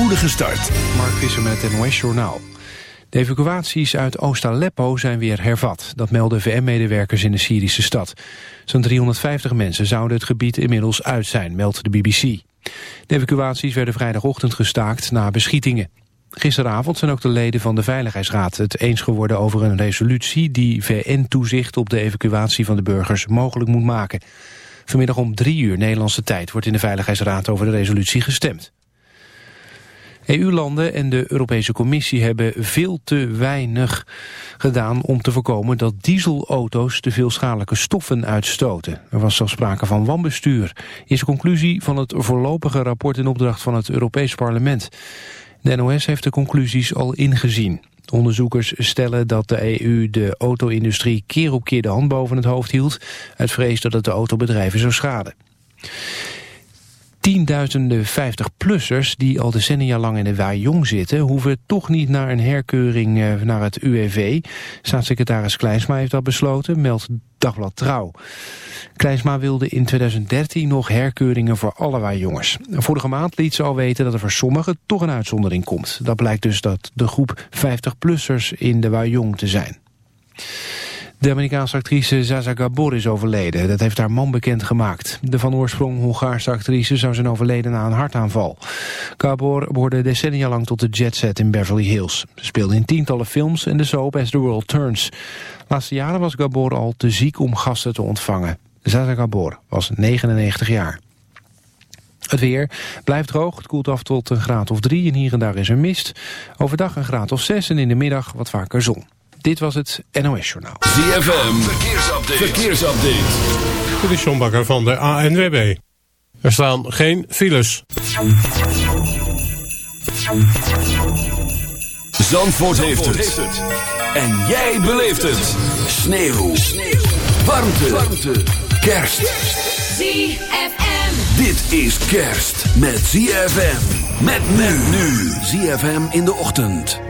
spoedige start. Mark Visser met het NOS Journaal. De evacuaties uit Oost-Aleppo zijn weer hervat. Dat melden VN-medewerkers in de Syrische stad. Zo'n 350 mensen zouden het gebied inmiddels uit zijn, meldt de BBC. De evacuaties werden vrijdagochtend gestaakt na beschietingen. Gisteravond zijn ook de leden van de Veiligheidsraad het eens geworden over een resolutie die VN-toezicht op de evacuatie van de burgers mogelijk moet maken. Vanmiddag om drie uur Nederlandse tijd wordt in de Veiligheidsraad over de resolutie gestemd. EU-landen en de Europese Commissie hebben veel te weinig gedaan om te voorkomen dat dieselauto's te veel schadelijke stoffen uitstoten. Er was zelfs sprake van wanbestuur, is de conclusie van het voorlopige rapport in opdracht van het Europees Parlement. De NOS heeft de conclusies al ingezien. Onderzoekers stellen dat de EU de auto-industrie keer op keer de hand boven het hoofd hield... uit vrees dat het de autobedrijven zou schaden. Tienduizenden 50-plussers die al decennia lang in de Wajong zitten... hoeven toch niet naar een herkeuring eh, naar het UWV. Staatssecretaris Kleinsma heeft dat besloten, meldt Dagblad Trouw. Kleinsma wilde in 2013 nog herkeuringen voor alle Wajongers. Vorige maand liet ze al weten dat er voor sommigen toch een uitzondering komt. Dat blijkt dus dat de groep 50-plussers in de Wajong te zijn. De Amerikaanse actrice Zaza Gabor is overleden. Dat heeft haar man bekendgemaakt. De van oorsprong Hongaarse actrice zou zijn overleden na een hartaanval. Gabor behoorde decennia lang tot de jetset in Beverly Hills. Ze speelde in tientallen films en de soap As the World Turns. De laatste jaren was Gabor al te ziek om gasten te ontvangen. Zaza Gabor was 99 jaar. Het weer blijft droog, het koelt af tot een graad of drie en hier en daar is er mist. Overdag een graad of zes en in de middag wat vaker zon. Dit was het NOS Journaal. ZFM, verkeersupdate. verkeersupdate. Dit is John Bakker van de ANWB. Er staan geen files. Zandvoort, heeft, het. En jij beleeft het. Sneeuw. Sneeuw. Warmte. Warmte. Kerst. ZFM. Dit is kerst met ZFM. Met men nu. ZFM in de ochtend.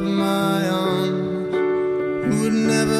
of my arms would never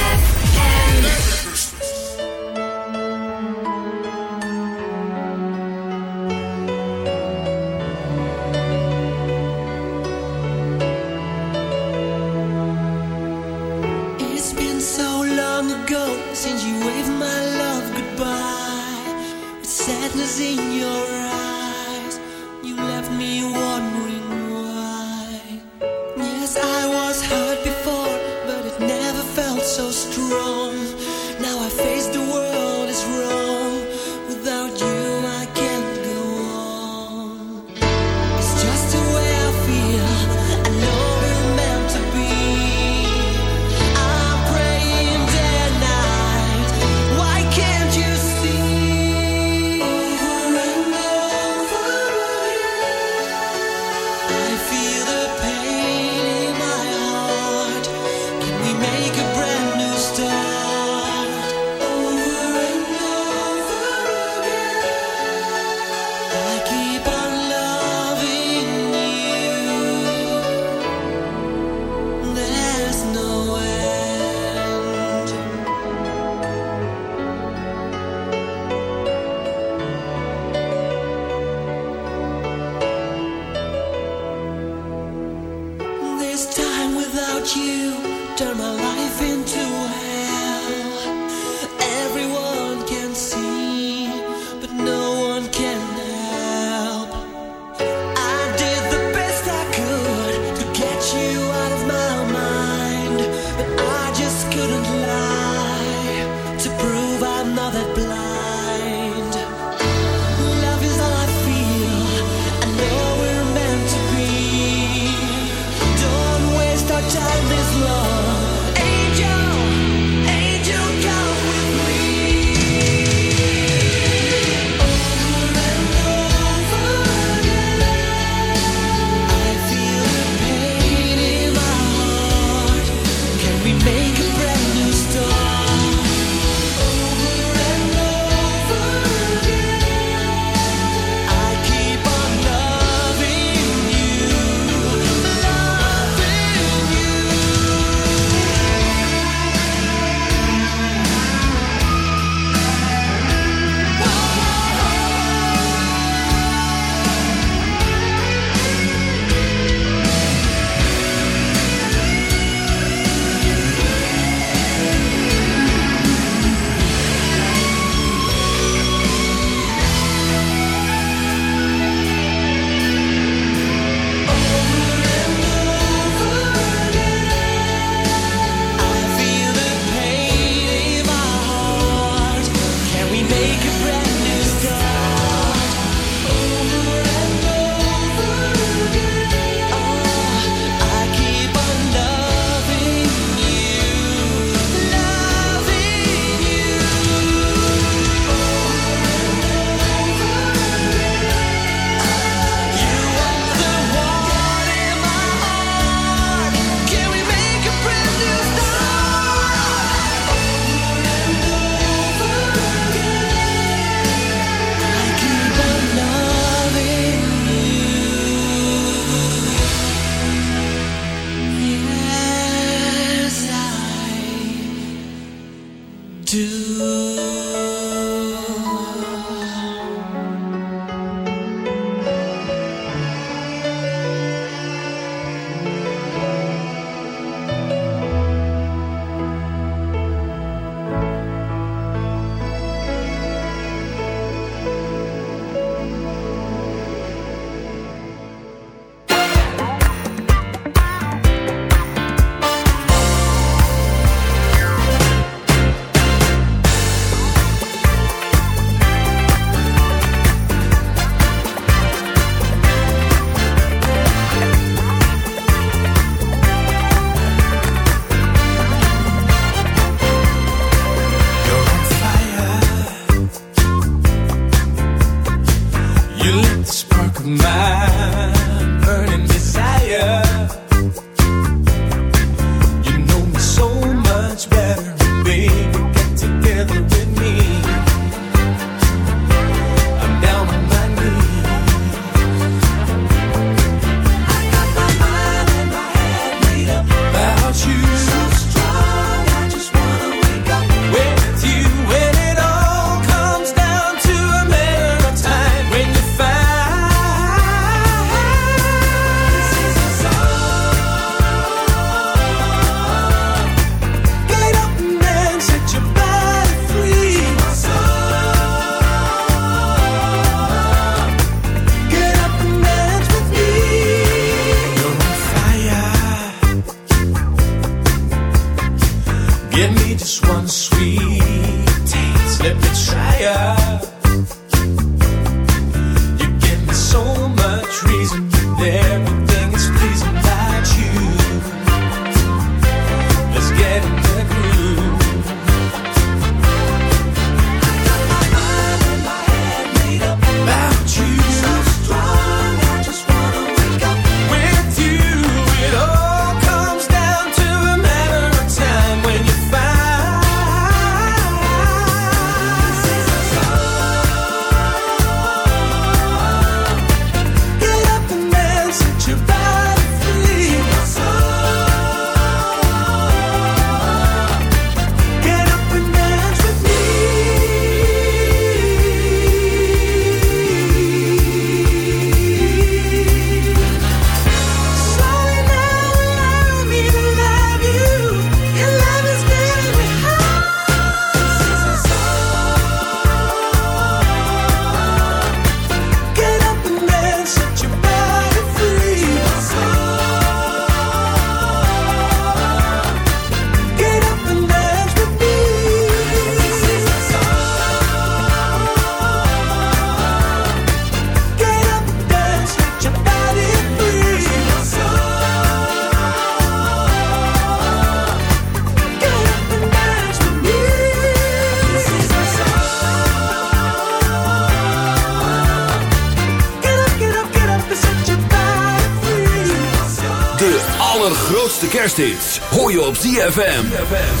ZFM.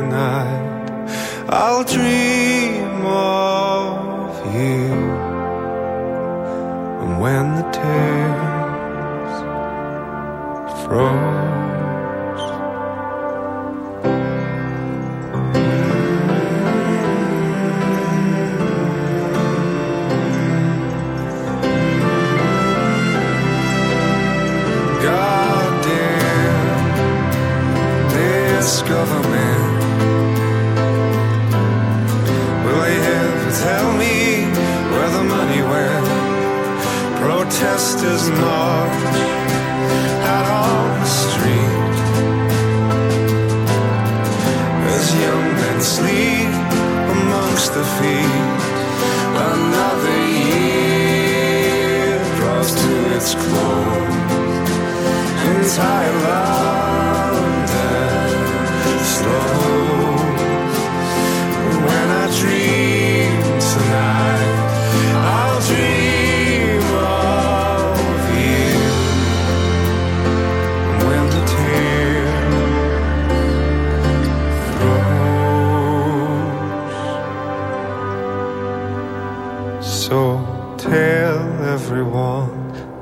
tonight, I'll dream of you. And when the tears froze,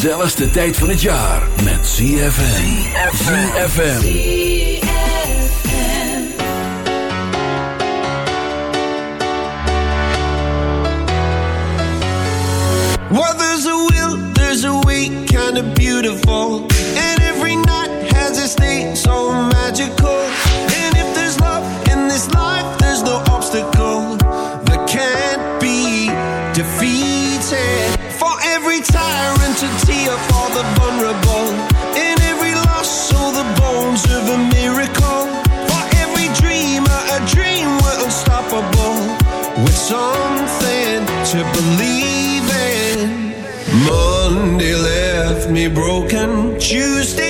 gezelligste tijd van het jaar met ZFM. ZFM. Well, there's a will, there's a way, kind of beautiful. me broken. Tuesday